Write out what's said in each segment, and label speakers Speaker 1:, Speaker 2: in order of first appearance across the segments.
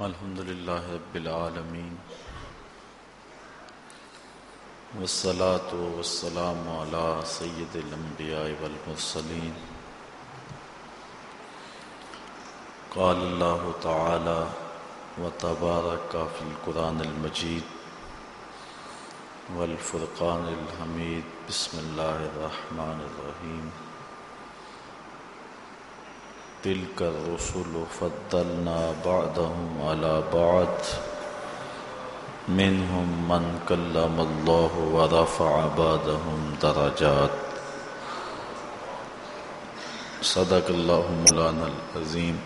Speaker 1: الحمد لله رب العالمين والصلاة والسلام على سيد الأنبياء والمرسلين قال الله تعالى وتبارك في القرآن المجيد والفرقان الحميد بسم الله الرحمن الرحيم تلك الرسل فضلنا بعضهم على بعض. منهم من كلم الله ورفع بعضهم درجات. صدق الله مولانا العظيم.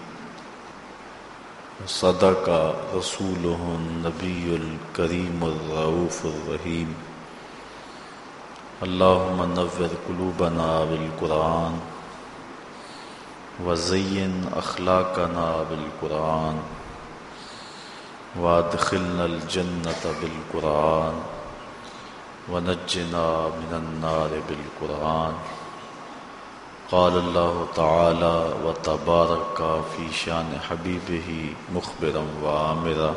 Speaker 1: صدق رسوله النبي الكريم الرؤوف الرحيم. اللهم نور قلوبنا بالقرآن. وزین اخلاقنا بالقرآن وادخلنا الجنة بالقرآن ونجنا من النار بالقرآن قال الله تعالى وتبارك في شان حبيبه مخبرا وآمرا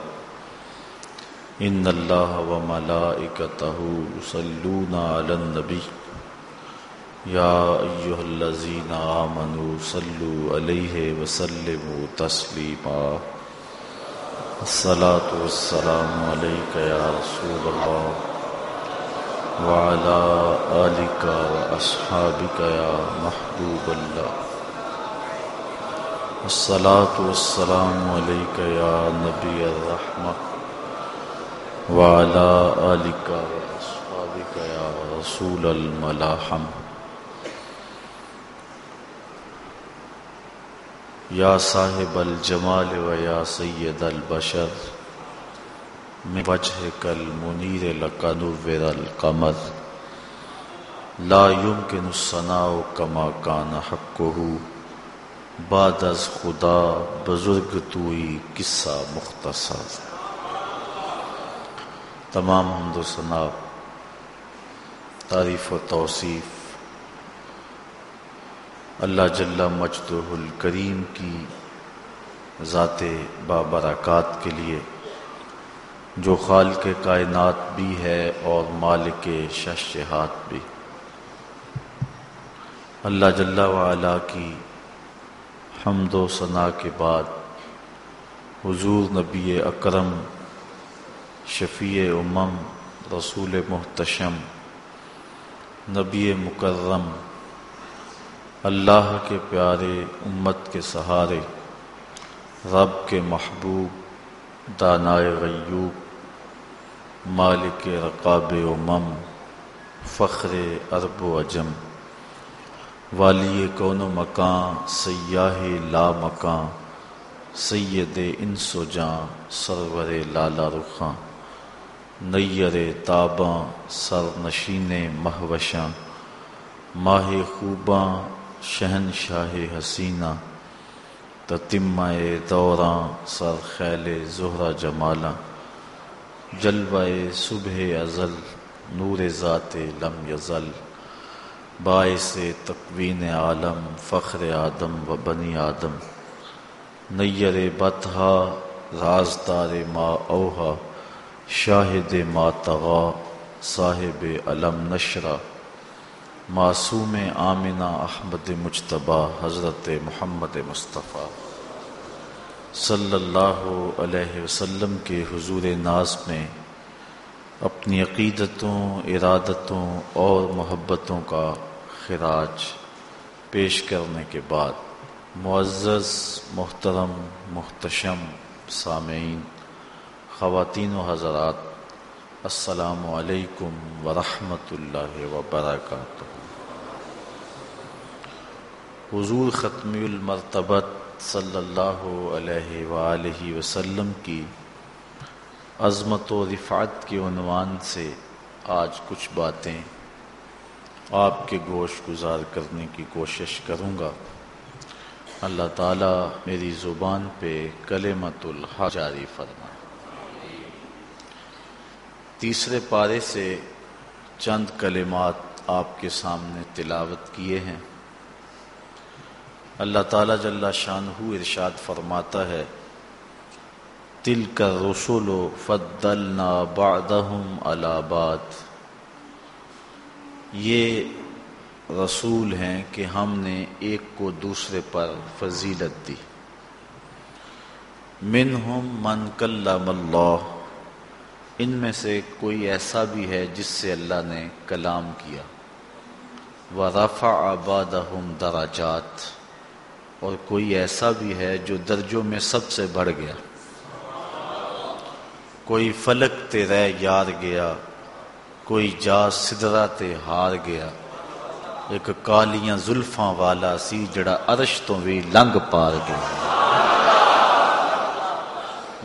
Speaker 1: إن الله وملائكته يصلون على النبي يا أيها الذين آمنوا صلوا عليه وسلموا تسليما الصلاة والسلام عليك يا رسول الله وعلى آلك وأصحابك يا محبوب الله الصلاة والسلام عليك يا نبي الرحمة وعلى آلك وأصحابك يا رسول الملاحم یا صاحب الجمال و یا سید البشر، من وجہ کل منیر لکنور القمر. لا يمكن الصناع کما کان حقه، بعد از خدا بزرگ توئی قصہ مختصر. تمام حمد و ثناء تعریف و توصیف. اللہ جل مجد الکریم کی ذات بابرکات کے لیے، جو خال کے کائنات بھی ہے اور مالک ششہات بھی۔ اللہ جل وعلا کی حمد و ثناء کے بعد حضور نبی اکرم، شفیع امم، رسول محتشم، نبی مکرم اللہ کے پیارے امت کے سہارے، رب کے محبوب، دانائے غیوب، مالک رقاب امم، فخر ارب و اجم والی کون و مکان، سیاہ لا مکان، سید انس و جاں سرور لالا رخاں، نیر تاباں سر نشین مہوشاں، ماہ خوباں شہن شاہ حسینہ، تتمہ دوراں سر خیل زہرہ جمالہ، جلوہ صبح ازل نور ذات لم یزل، باعث تقوین عالم فخر آدم و بنی آدم، نیر بتہا رازدار ما اوہا، شاہد ما تغا، صاحب علم نشرہ۔ معصوم آمنہ احمد مجتبہ حضرت محمد مصطفیٰ صلی اللہ علیہ وسلم کے حضور ناز میں اپنی عقیدتوں، ارادتوں اور محبتوں کا خراج پیش کرنے کے بعد معزز، محترم، محتشم، سامعین، خواتین و حضرات، السلام علیکم ورحمۃ اللہ وبرکاتہ۔ حضور ختمی المرتبت صلی اللہ علیہ وآلہ وسلم کی عظمت و رفعت کے عنوان سے آج کچھ باتیں آپ کے گوش گزار کرنے کی کوشش کروں گا۔ اللہ تعالیٰ میری زبان پہ کلمت الحا جاری فرما۔ تیسرے پارے سے چند کلمات آپ کے سامنے تلاوت کیے ہیں۔ اللہ تعالیٰ جل شان ارشاد فرماتا ہے تل کر رسول و فدل نا بادہم الاباد یہ رسول ہیں کہ ہم نے ایک کو دوسرے پر فضیلت دی۔ منہم من کلم اللہ۔ ان میں سے کوئی ایسا بھی ہے جس سے اللہ نے کلام کیا۔ و رفع آباد دراجات اور کوئی ایسا بھی ہے جو درجوں میں سب سے بڑھ گیا۔ کوئی فلک تے رہ یار گیا، کوئی جا سدرا تے ہار گیا۔ ایک کالیاں زلفاں والا سی جڑا عرش تو بھی لنگ پار گیا۔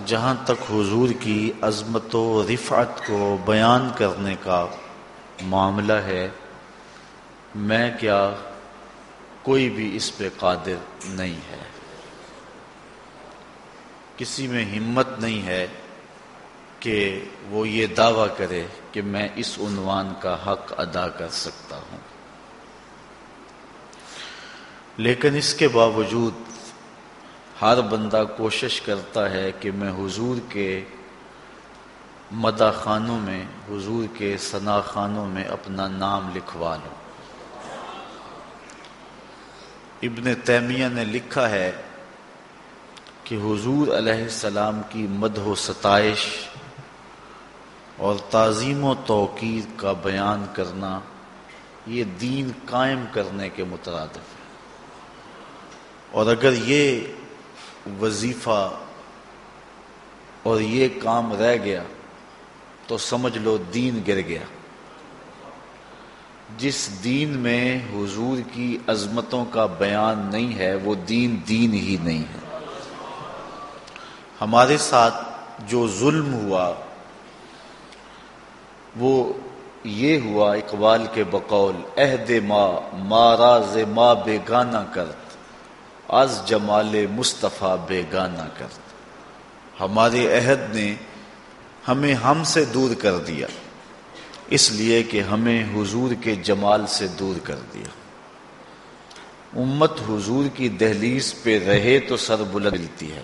Speaker 1: جہاں تک حضور کی عظمت و رفعت کو بیان کرنے کا معاملہ ہے، میں کیا کوئی بھی اس پہ قادر نہیں ہے۔ کسی میں ہمت نہیں ہے کہ وہ یہ دعویٰ کرے کہ میں اس عنوان کا حق ادا کر سکتا ہوں۔ لیکن اس کے باوجود ہر بندہ کوشش کرتا ہے کہ میں حضور کے مدہ خانوں میں، حضور کے ثنا خانوں میں اپنا نام لکھوا لوں۔ ابن تیمیہ نے لکھا ہے کہ حضور علیہ السلام کی مدح و ستائش اور تعظیم و توقیر کا بیان کرنا یہ دین قائم کرنے کے مترادف ہے۔ اور اگر یہ وظیفہ اور یہ کام رہ گیا تو سمجھ لو دین گر گیا۔ جس دین میں حضور کی عظمتوں کا بیان نہیں ہے، وہ دین دین ہی نہیں ہے۔ ہمارے ساتھ جو ظلم ہوا، وہ یہ ہوا، اقبال کے بقول، عہد ماں ماراز ماں بے گانا کرت، از جمال مصطفیٰ بے کرت۔ ہمارے عہد نے ہمیں ہم سے دور کر دیا۔ اس لیے کہ ہمیں حضور کے جمال سے دور کر دیا۔ امت حضور کی دہلیز پہ رہے تو سر بلند ملتی ہے۔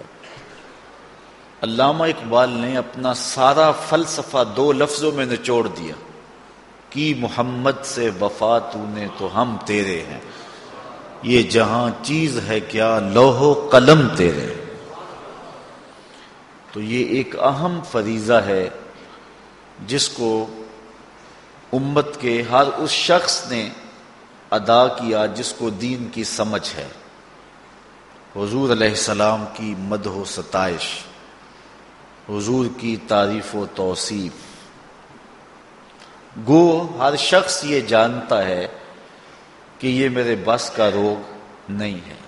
Speaker 1: علامہ اقبال نے اپنا سارا فلسفہ دو لفظوں میں نچوڑ دیا۔ کی محمد سے وفا تو نے تو ہم تیرے ہیں۔ یہ جہاں چیز ہے کیا لوہو قلم تیرے۔ تو یہ ایک اہم فریضہ ہے جس کو امت کے ہر اس شخص نے ادا کیا جس کو دین کی سمجھ ہے۔ حضور علیہ السلام کی مد و ستائش، حضور کی تعریف و توصیف۔ گو، ہر شخص یہ جانتا ہے کہ یہ میرے بس کا روگ نہیں ہے۔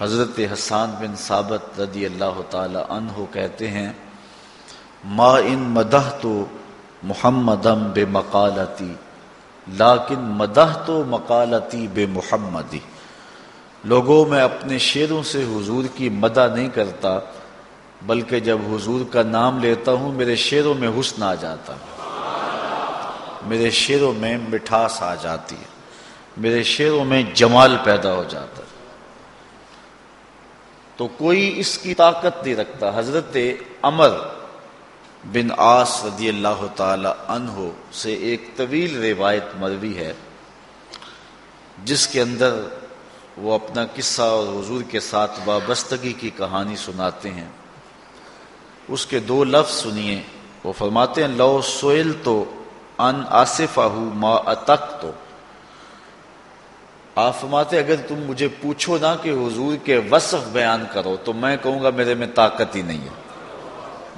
Speaker 1: حضرت حسان بن ثابت رضی اللہ تعالی عنہ کہتے ہیں، ما ان مدہ تو محمدم بے مقالتی لاکن مدہ تو مقالتی بے محمدی لوگوں میں اپنے شعروں سے حضور کی مدہ نہیں کرتا، بلکہ جب حضور کا نام لیتا ہوں، میرے شعروں میں حسن آ جاتا۔ میرے شعروں میں مٹھاس آ جاتی ہے۔ میرے شعروں میں جمال پیدا ہو جاتا۔ تو کوئی اس کی طاقت نہیں رکھتا۔ حضرت امر بن آس رضی اللہ تعالی عنہ سے ایک طویل روایت مروی ہے، جس کے اندر وہ اپنا قصہ اور حضور کے ساتھ وابستگی کی کہانی سناتے ہیں۔ اس کے دو لفظ سنیے، وہ فرماتے ہیں، لو سوئل تو ان آصف ما اتک تو آپ فرماتے اگر تم مجھے پوچھو نا کہ حضور کے وصف بیان کرو تو میں کہوں گا میرے میں طاقت ہی نہیں ہے۔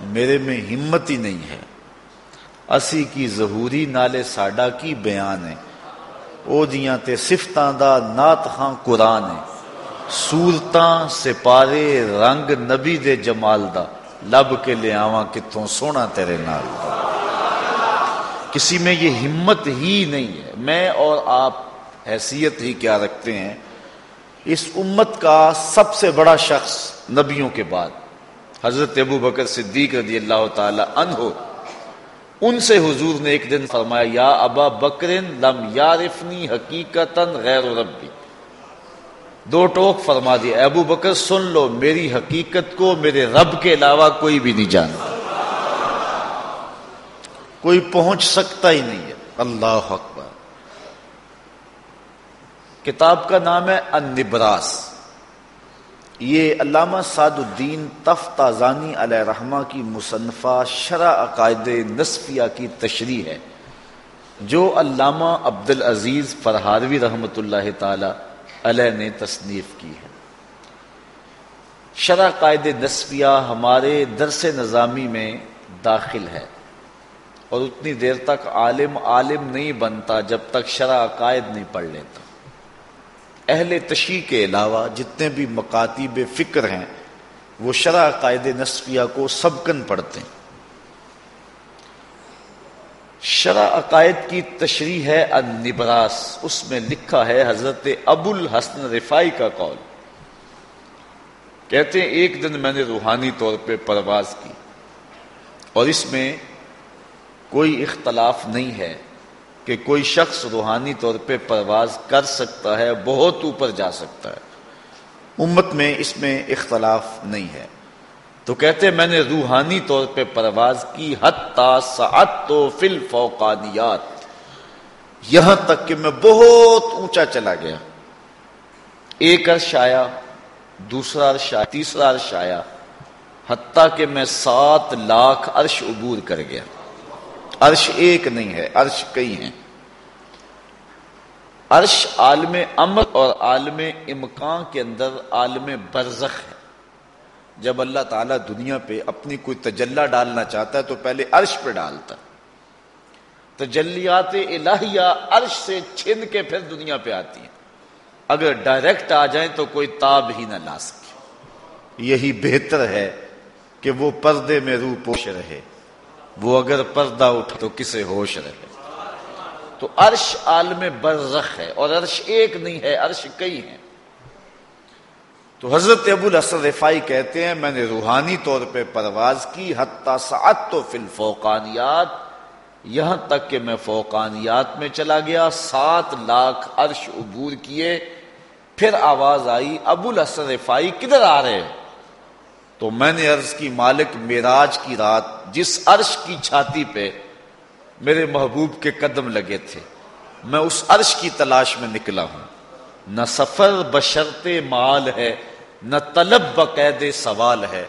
Speaker 1: میرے میں ہمت ہی نہیں ہے۔ اسی کی ظہوری نالے ساڈا کی بیان ہے۔ او دیاں تے صفتاں دا نات خاں قرآن ہے۔ سورتاں سپارے رنگ نبی دے جمال دا۔ لب کے لے آواں کتوں سونا تیرے نال۔ دا کسی میں یہ ہمت ہی نہیں ہے۔ میں اور آپ حیثیت ہی کیا رکھتے ہیں۔ اس امت کا سب سے بڑا شخص نبیوں کے بعد۔ حضرت ابو بکر صدیق رضی اللہ تعالی عنہ، ان سے حضور نے ایک دن فرمایا، یا ابا بکر لم یارفنی حقیقتا غیر ربی۔ دو ٹوک فرما دیا ابو بکر سن لو، میری حقیقت کو میرے رب کے علاوہ کوئی بھی نہیں جانتا کوئی پہنچ سکتا ہی نہیں ہے۔ اللہ اکبر۔ کتاب کا نام ہے النبراس۔ یہ علامہ سعد الدین تفتازانی علیہ رحمہ کی مصنفہ شرع عقائد نصفیہ کی تشریح ہے، جو علامہ عبد العزیز فرہاروی رحمۃ اللہ تعالی علیہ نے تصنیف کی ہے۔ شرع قائد نصفیہ ہمارے درس نظامی میں داخل ہے اور اتنی دیر تک عالم عالم نہیں بنتا جب تک شرع عقائد نہیں پڑھ لیتا۔ اہل تشیع کے علاوہ جتنے بھی مکاتیب فکر ہیں، وہ شرع قائد نصفیہ کو سبکن پڑھتے ہیں۔ شرع عقائد کی تشریح ہے النبراس، اس میں لکھا ہے حضرت ابو الحسن رفائی کا قول۔ کہتے ہیں، ایک دن میں نے روحانی طور پہ پرواز کی اور اس میں کوئی اختلاف نہیں ہے۔ کہ کوئی شخص روحانی طور پہ پرواز کر سکتا ہے، بہت اوپر جا سکتا ہے۔ امت میں اس میں اختلاف نہیں ہے۔ تو کہتے میں نے روحانی طور پہ پرواز کی سعت تو فل فوقانیات یہاں تک کہ میں بہت اونچا چلا گیا۔ ایک عرش آیا، دوسرا عرش آیا، تیسرا عرش آیا، حتیٰ کہ میں سات لاکھ عرش عبور کر گیا۔ عرش ایک نہیں ہے، عرش کئی ہیں۔ عرش عالم امر اور عالم امکان کے اندر عالم برزخ ہے۔ جب اللہ تعالیٰ دنیا پہ اپنی کوئی تجلہ ڈالنا چاہتا ہے تو پہلے عرش پہ ڈالتا تجلیات الہیہ عرش سے چھن کے پھر دنیا پہ آتی ہیں۔ اگر ڈائریکٹ آ جائیں تو کوئی تاب ہی نہ لا سکے۔ یہی بہتر ہے کہ وہ پردے میں روح پوش رہے۔ وہ اگر پردہ اٹھ تو کسے ہوش رہے؟ تو عرش عالم برزخ ہے اور عرش ایک نہیں ہے، عرش کئی ہیں۔ تو حضرت ابو الحسن رفائی کہتے ہیں، میں نے روحانی طور پہ پرواز کی، حتیٰ سعت تو فی الفوقانیات، یہاں تک کہ میں فوقانیات میں چلا گیا، سات لاکھ عرش عبور کیے۔ پھر آواز آئی، ابو الحسن رفائی کدھر آ رہے؟ تو میں نے عرض کی، مالک میراج کی رات جس عرش کی چھاتی پہ میرے محبوب کے قدم لگے تھے، میں اس عرش کی تلاش میں نکلا ہوں۔ نہ سفر بشرط مال ہے، نہ طلب بقید سوال ہے۔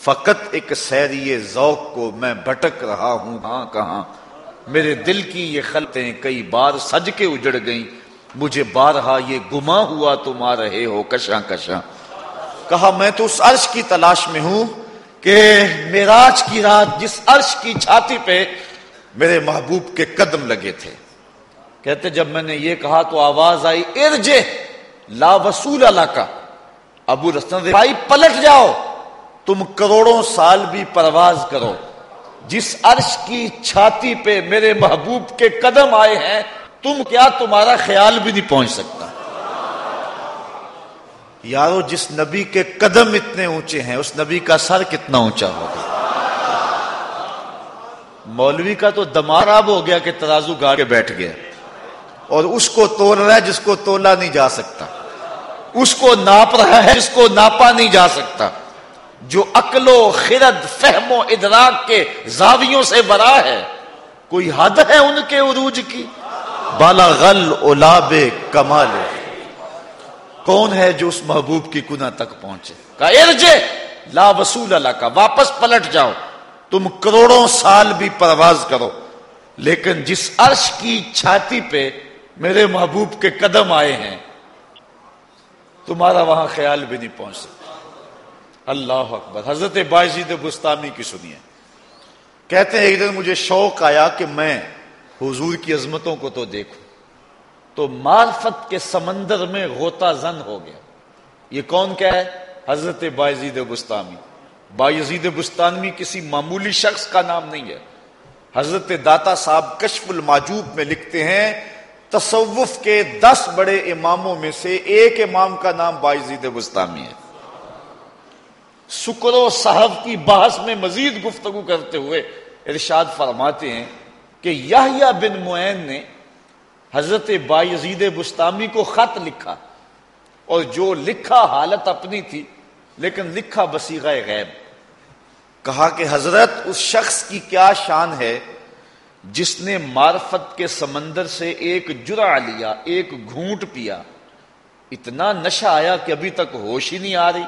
Speaker 1: فقط ایک سیری ذوق کو میں بھٹک رہا ہوں۔ کہاں کہاں؟ میرے دل کی یہ خلطیں کئی بار سج کے اجڑ گئیں۔ مجھے بارہا یہ گما ہوا تم آ رہے ہو، کشاں کشاں۔ کہا میں تو اس عرش کی تلاش میں ہوں کہ میراج کی رات جس عرش کی چھاتی پہ میرے محبوب کے قدم لگے تھے۔ کہتے جب میں نے یہ کہا تو آواز آئی، ارجے لا وصول اللہ کا ابو رسن بھائی پلٹ جاؤ، تم کروڑوں سال بھی پرواز کرو۔ جس عرش کی چھاتی پہ میرے محبوب کے قدم آئے ہیں، تم کیا تمہارا خیال بھی نہیں پہنچ سکتا یارو، جس نبی کے قدم اتنے اونچے ہیں، اس نبی کا سر کتنا اونچا ہوگا؟ مولوی کا تو دماراب ہو گیا کہ ترازو گاڑ کے بیٹھ گیا۔ اور اس کو تول رہا ہے جس کو تولا نہیں جا سکتا۔ اس کو ناپ رہا ہے جس کو ناپا نہیں جا سکتا۔ جو عقل و خرد، فہم و ادراک کے زاویوں سے بڑا ہے، کوئی حد ہے ان کے عروج کی؟ بالا غل اولاب کمال۔ کون ہے جو اس محبوب کی کنہ تک پہنچے؟ کہا ارجے لا وصول اللہ کا واپس پلٹ جاؤ۔ تم کروڑوں سال بھی پرواز کرو۔ لیکن جس عرش کی چھاتی پہ میرے محبوب کے قدم آئے ہیں، تمہارا وہاں خیال بھی نہیں پہنچ سکتا۔ اللہ اکبر۔ حضرت باجید بستانی کی سنیے۔ کہتے ہیں، ایک دن مجھے شوق آیا کہ میں حضور کی عظمتوں کو تو دیکھوں۔ تو معرفت کے سمندر میں غوطہ زن ہو گیا۔ یہ کون کیا ہے؟ حضرت باجید بستانی۔ باجید بستانوی کسی معمولی شخص کا نام نہیں ہے۔ حضرت داتا صاحب کشف الماجوب میں لکھتے ہیں، تصوف کے دس بڑے اماموں میں سے ایک امام کا نام بائزید بستامی ہے۔ سکر و صاحب کی بحث میں مزید گفتگو کرتے ہوئے ارشاد فرماتے ہیں کہ یحییٰ بن معین نے حضرت بائزید بستامی کو خط لکھا اور جو لکھا حالت اپنی تھی، لیکن لکھا بسیغہ غیب۔ کہا کہ حضرت، اس شخص کی کیا شان ہے جس نے معرفت کے سمندر سے ایک جرا لیا، ایک گھونٹ پیا۔ اتنا نشہ آیا کہ ابھی تک ہوش ہی نہیں آ رہی۔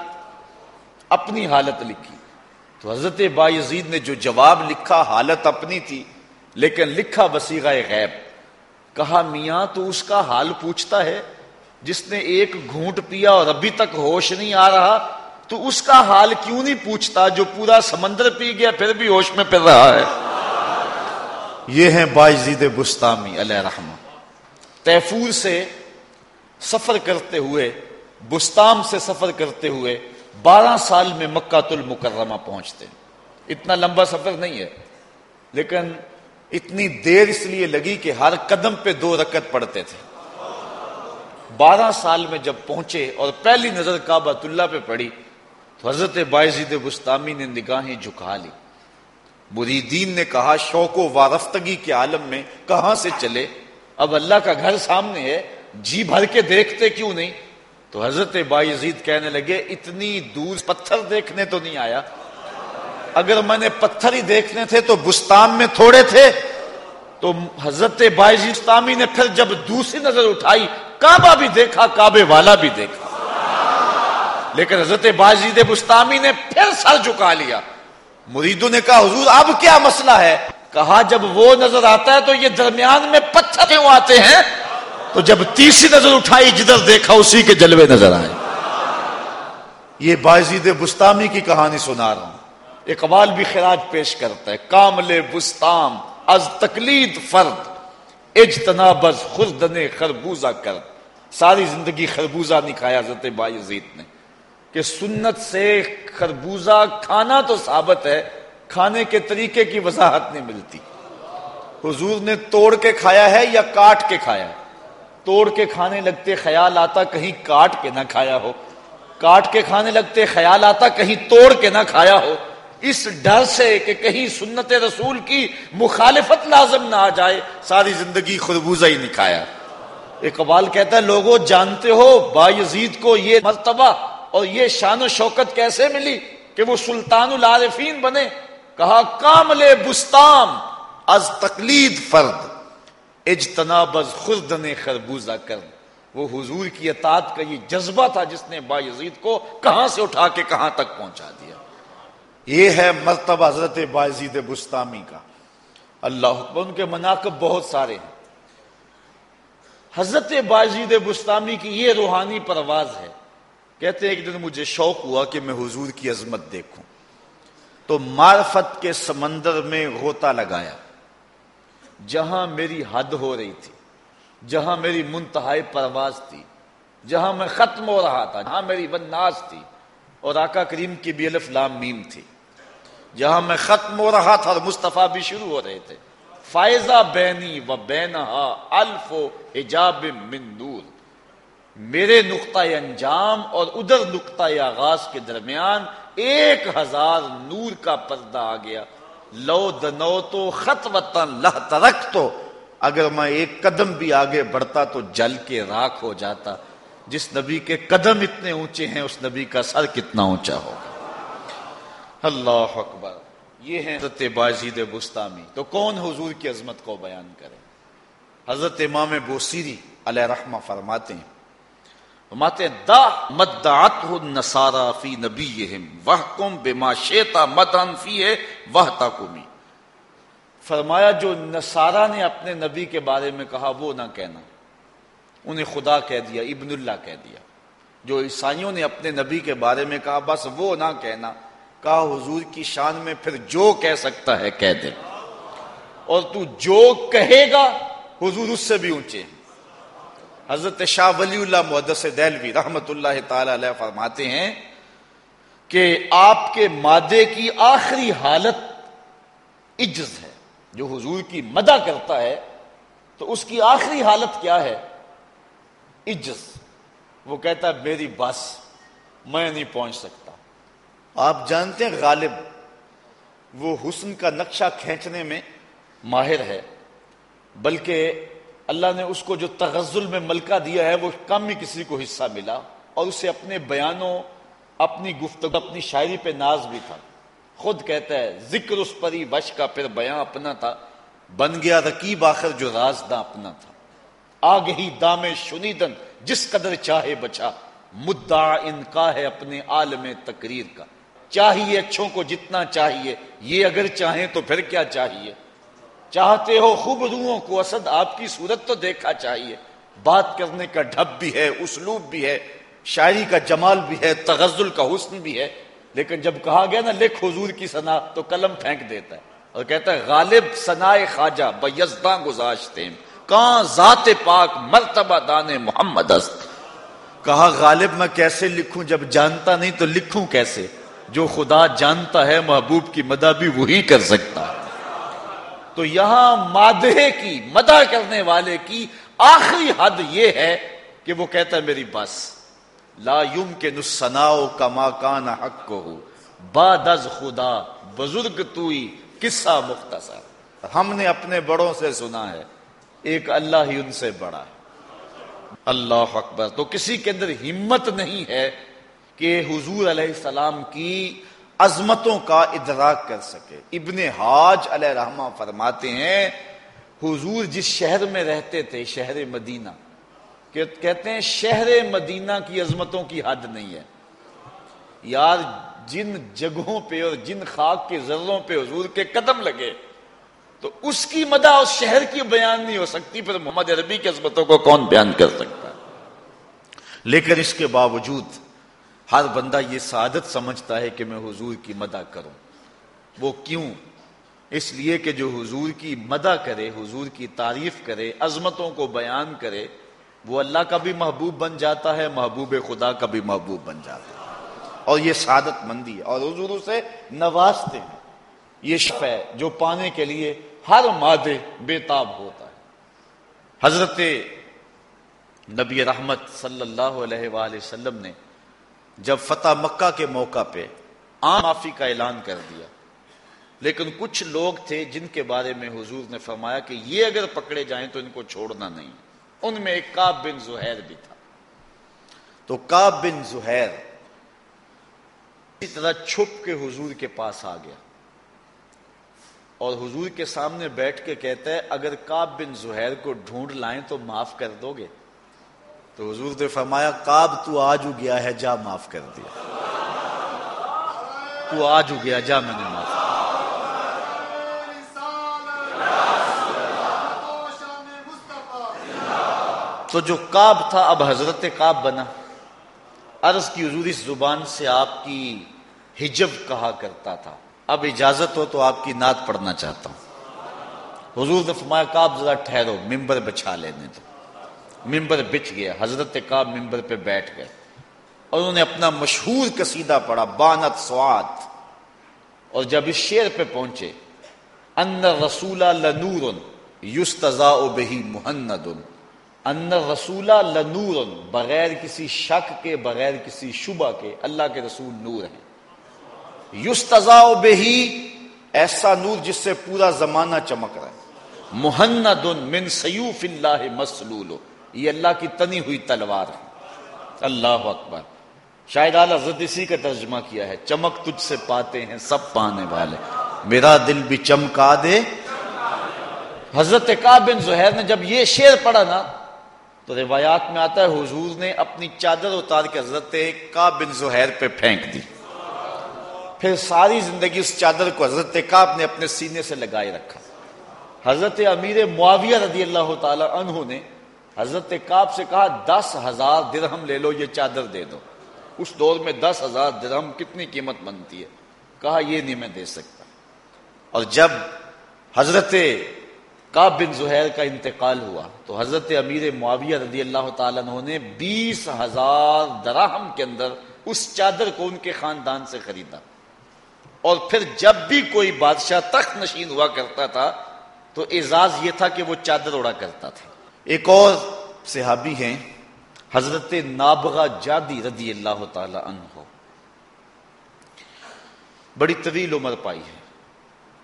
Speaker 1: اپنی حالت لکھی۔ تو حضرت بایزید نے جو جواب لکھا، حالت اپنی تھی، لیکن لکھا بسیغہ غیب۔ کہا، میاں، تو اس کا حال پوچھتا ہے۔ جس نے ایک گھونٹ پیا اور ابھی تک ہوش نہیں آ رہا، تو اس کا حال کیوں نہیں پوچھتا جو پورا سمندر پی گیا، پھر بھی ہوش میں پھر رہا ہے۔ یہ ہیں باجید بستامی علیہ رحمہ۔ تیفور سے سفر کرتے ہوئے بستام سے سفر کرتے ہوئے بارہ سال میں مکہ المکرمہ پہنچتے۔ اتنا لمبا سفر نہیں ہے، لیکن اتنی دیر اس لیے لگی کہ ہر قدم پہ دو رکت پڑتے تھے۔ بارہ سال میں جب پہنچے اور پہلی نظر کعبۃ اللہ پہ پڑی، تو حضرت باعزید بستامی نے نگاہیں جھکا لی مریدین نے کہا، شوق و وارفتگی کے عالم میں کہاں سے چلے؟ اب اللہ کا گھر سامنے ہے جی بھر کے دیکھتے کیوں نہیں؟ تو حضرت باعزید کہنے لگے، اتنی دور پتھر دیکھنے تو نہیں آیا۔ اگر میں نے پتھر ہی دیکھنے تھے تو بستان میں تھوڑے تھے، تو حضرت بستامی نے پھر جب دوسری نظر اٹھائی، کعبہ بھی دیکھا، کعبے والا بھی دیکھا۔ لیکن حضرت بازید بستامی نے پھر سر جھکا لیا۔ مریدوں نے کہا، حضور، اب کیا مسئلہ ہے؟ کہا، جب وہ نظر آتا ہے تو یہ درمیان میں پتھر کیوں آتے ہیں؟ تو جب تیسری نظر اٹھائی، جدھر دیکھا، اسی کے جلوے نظر آئے۔ یہ بازید بستامی کی کہانی سنا رہا ہوں۔ اقبال بھی خراج پیش کرتا ہے، کامل بستام از تقلید فرد، اجتناب از خردن خربوزہ کر۔ ساری زندگی خربوزہ نہیں کھایا حضرت بایزید نے۔ کہ سنت سے خربوزہ کھانا تو ثابت ہے، کھانے کے طریقے کی وضاحت نہیں ملتی۔ حضور نے توڑ کے کھایا ہے یا کاٹ کے کھایا ہے؟ توڑ کے کھانے لگتے خیال آتا کہیں کاٹ کے نہ کھایا ہو۔ کاٹ کے کھانے لگتے خیال آتا کہیں توڑ کے نہ کھایا ہو۔ اس ڈر سے کہ کہیں سنت رسول کی مخالفت لازم نہ آ جائے، ساری زندگی خربوزہ ہی نکھایا۔ اقبال کہتا ہے لوگوں جانتے ہو، با یزید کو یہ مرتبہ اور یہ شان و شوکت کیسے ملی کہ وہ سلطان العارفین بنے؟ کہا، کامل بستام از تقلید فرد، اجتناب از خردن خربوزہ کر وہ حضور کی اطاعت کا یہ جذبہ تھا جس نے با یزید کو کہاں سے اٹھا کے کہاں تک پہنچا دیا۔ یہ ہے مرتبہ حضرت باعزید بستامی کا۔ اللہ ان کے مناقب بہت سارے ہیں۔ حضرت باعزید بستامی کی یہ روحانی پرواز ہے، کہتے ہیں ایک دن مجھے شوق ہوا کہ میں حضور کی عظمت دیکھوں۔ تو معرفت کے سمندر میں غوطہ لگایا، جہاں میری حد ہو رہی تھی، جہاں میری منتہائی پرواز تھی، جہاں میں ختم ہو رہا تھا، جہاں میری بناس تھی، اور آقا کریم کی بھی الف لام میم تھی۔ جہاں میں ختم ہو رہا تھا اور مصطفیٰ بھی شروع ہو رہے تھے۔ فائزہ بینی و بینہا الف و حجاب من نور۔ میرے نقطۂ انجام اور ادھر نقطۂ آغاز کے درمیان ایک ہزار نور کا پردہ آ گیا۔ لو دنو تو خط وطن لہ ترک تو اگر میں ایک قدم بھی آگے بڑھتا تو جل کے راک ہو جاتا۔ جس نبی کے قدم اتنے اونچے ہیں، اس نبی کا سر کتنا اونچا ہوگا۔ اللہ اکبر۔ یہ ہے حضرت بازید بستامی۔ تو کون حضور کی عظمت کو بیان کرے؟ حضرت امام بوسیری علیہ رحمہ فرماتے ہیں۔ فرماتے ہیں، دا مدعت النصارى فی نبیہم وحکم بما شیطا مدن فی ہے فرمایا، جو نصارہ نے اپنے نبی کے بارے میں کہا، وہ نہ کہنا۔ انہیں خدا کہہ دیا، ابن اللہ کہہ دیا۔ جو عیسائیوں نے اپنے نبی کے بارے میں کہا، بس وہ نہ کہنا۔ کہا حضور کی شان میں پھر جو کہہ سکتا ہے کہہ دے۔ اور تو جو کہے گا، حضور اس سے بھی اونچے۔ حضرت شاہ ولی اللہ محدث دہلوی رحمت اللہ تعالی علیہ فرماتے ہیں کہ آپ کے مادے کی آخری حالت عجز ہے۔ جو حضور کی مدہ کرتا ہے، تو اس کی آخری حالت کیا ہے؟ عجز۔ وہ کہتا ہے، میری بس، میں نہیں پہنچ سکتا۔ آپ جانتے ہیں غالب، وہ حسن کا نقشہ کھینچنے میں ماہر ہے، بلکہ اللہ نے اس کو جو تغزل میں ملکہ دیا ہے، وہ کم ہی کسی کو حصہ ملا اور اسے اپنے بیانوں، اپنی گفتگو، اپنی شاعری پہ ناز بھی تھا۔ خود کہتا ہے، ذکر اس پری وش کا پھر بیان اپنا تھا۔ بن گیا رقیب، آخر جو رازداں اپنا تھا۔ آگ ہی دام شنیدن، جس قدر چاہے بچا۔ مدعا ان کا ہے اپنے عالم تقریر کا۔ چاہیے اچھوں کو جتنا چاہیے۔ یہ اگر چاہیں تو پھر کیا چاہیے؟ چاہتے ہو خوب روحوں کو، اسد آپ کی صورت تو دیکھا چاہیے۔ بات کرنے کا ڈھب بھی ہے، اسلوب بھی ہے، شاعری کا جمال بھی ہے، تغزل کا حسن بھی ہے۔ لیکن جب کہا گیا نا، لکھ حضور کی سنا تو قلم پھینک دیتا ہے۔ اور کہتا ہے، غالب سنا خواجہ بیزداں گزاشتے کہاں ذات پاک مرتبہ دان محمد است۔ کہا، غالب، میں کیسے لکھوں؟ جب جانتا نہیں تو لکھوں کیسے؟ جو خدا جانتا ہے محبوب کی مدہ بھی وہی کر سکتا ہے۔ تو یہاں مادے کی مدہ کرنے والے کی آخری حد یہ ہے کہ وہ کہتا ہے میری بس، لا یم کے نسناؤ کا ماکان حق کو ہو باد خدا، بزرگ توئی قصہ مختصر۔ ہم نے اپنے بڑوں سے سنا ہے، ایک اللہ ہی ان سے بڑا ہے۔ اللہ اکبر۔ تو کسی کے اندر ہمت نہیں ہے کہ حضور علیہ السلام کی عظمتوں کا ادراک کر سکے۔ ابن حاج علیہ رحمہ فرماتے ہیں، حضور جس شہر میں رہتے تھے، شہر مدینہ کہتے ہیں شہر مدینہ کی عظمتوں کی حد نہیں ہے۔ یار، جن جگہوں پہ اور جن خاک کے ذروں پہ حضور کے قدم لگے، تو اس کی مدہ اس شہر کی بیان نہیں ہو سکتی، پھر محمد عربی کی عظمتوں کو کون بیان کر سکتا لیکن اس کے باوجود ہر بندہ یہ سعادت سمجھتا ہے کہ میں حضور کی مدہ کروں۔ وہ کیوں؟ اس لیے کہ جو حضور کی مدہ کرے، حضور کی تعریف کرے، عظمتوں کو بیان کرے، وہ اللہ کا بھی محبوب بن جاتا ہے، محبوب خدا کا بھی محبوب بن جاتا ہے۔ اور یہ سعادت مندی ہے۔ اور حضور اسے نوازتے ہیں۔ یہ شف ہے جو پانے کے لیے ہر مادے بے تاب ہوتا ہے۔ حضرت نبی رحمت صلی اللہ علیہ وآلہ وسلم نے جب فتح مکہ کے موقع پہ عام معافی کا اعلان کر دیا۔ لیکن کچھ لوگ تھے جن کے بارے میں حضور نے فرمایا کہ یہ اگر پکڑے جائیں تو ان کو چھوڑنا نہیں۔ ان میں ایک کاب بن زہیر بھی تھا۔ تو کاب بن زہیر اسی طرح چھپ کے حضور کے پاس آ گیا۔ اور حضور کے سامنے بیٹھ کے کہتا ہے، اگر کاب بن زہیر کو ڈھونڈ لائیں تو معاف کر دو گے۔ تو حضور نے فرمایا کاب تو آج ہو گیا ہے، جا معاف کر دیا۔ تو آج ہو گیا جا میں نے معاف۔ تو جو کاب تھا، اب حضرت کاب بنا۔ عرض کی حضور، اس زبان سے آپ کی ہجب کہا کرتا تھا۔ اب اجازت ہو تو آپ کی نعت پڑھنا چاہتا ہوں۔ حضور نے فرمایا کاب ذرا ٹھہرو ممبر بچھا لینے تو۔ ممبر بچ گیا، حضرت کاب ممبر پہ بیٹھ گئے۔ اور انہوں نے اپنا مشہور قصیدہ پڑھا، بانت سوات۔ اور جب اس شیر پہ پہنچے، ان رسولہ لنور یستزا بہی محند ان رسولہ لنور بغیر کسی شک کے، بغیر کسی شبہ کے اللہ کے رسول نور ہیں۔ یستزا بہی، ایسا نور جس سے پورا زمانہ چمک رہا ہے۔ محند من سیوف اللہ مسلول۔ یہ اللہ کی تنی ہوئی تلوار ہے۔ اللہ اکبر۔ شاید اعلی حضرت اسی کا ترجمہ کیا ہے۔ چمک تجھ سے پاتے ہیں سب پانے والے۔ میرا دل بھی چمکا دے۔ حضرت کا بن زہیر نے جب یہ شعر پڑھا نا، تو روایات میں آتا ہے، حضور نے اپنی چادر اتار کے حضرت کا بن زہیر پہ پھینک دی۔ پھر ساری زندگی اس چادر کو حضرت کاب نے اپنے سینے سے لگائے رکھا۔ حضرت امیر معاویہ رضی اللہ تعالی عنہ نے حضرت کاب سے کہا، دس ہزار درہم لے لو، یہ چادر دے دو۔ اس دور میں دس ہزار درہم کتنی قیمت بنتی ہے؟ کہا، یہ نہیں میں دے سکتا۔ اور جب حضرت کاب بن زہیر کا انتقال ہوا، تو حضرت امیر معاویہ رضی اللہ تعالیٰ نے بیس ہزار دراہم کے اندر اس چادر کو ان کے خاندان سے خریدا۔ اور پھر جب بھی کوئی بادشاہ تخت نشین ہوا کرتا تھا، تو اعزاز یہ تھا کہ وہ چادر اڑا کرتا تھا۔ ایک اور صحابی ہیں، حضرت نابغا جادی رضی اللہ تعالی عنہ۔ بڑی طویل عمر پائی ہے۔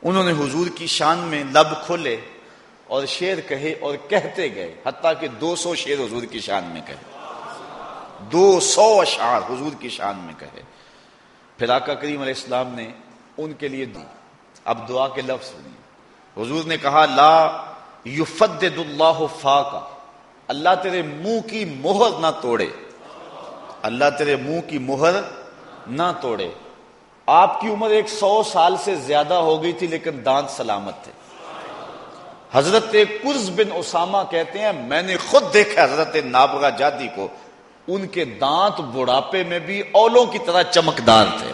Speaker 1: انہوں نے حضور کی شان میں لب کھولے اور شیر کہے اور کہتے گئے، حتیٰ کہ دو سو شیر حضور کی شان میں کہے۔ دو سو اشعار حضور کی شان میں کہے۔ پھر آقا کریم علیہ السلام نے ان کے لیے دی۔ اب دعا کے لفظ سنیے۔ حضور نے کہا، لا یفدد اللہ فاقا. اللہ تیرے منہ کی مہر نہ توڑے. اللہ تیرے منہ کی مہر نہ توڑے. آپ کی عمر ایک سو سال سے زیادہ ہو گئی تھی، لیکن دانت سلامت تھے. حضرت کرز بن اسامہ کہتے ہیں، میں نے خود دیکھا حضرت نابغا جادی کو، ان کے دانت بڑھاپے میں بھی اولوں کی طرح چمکدار تھے.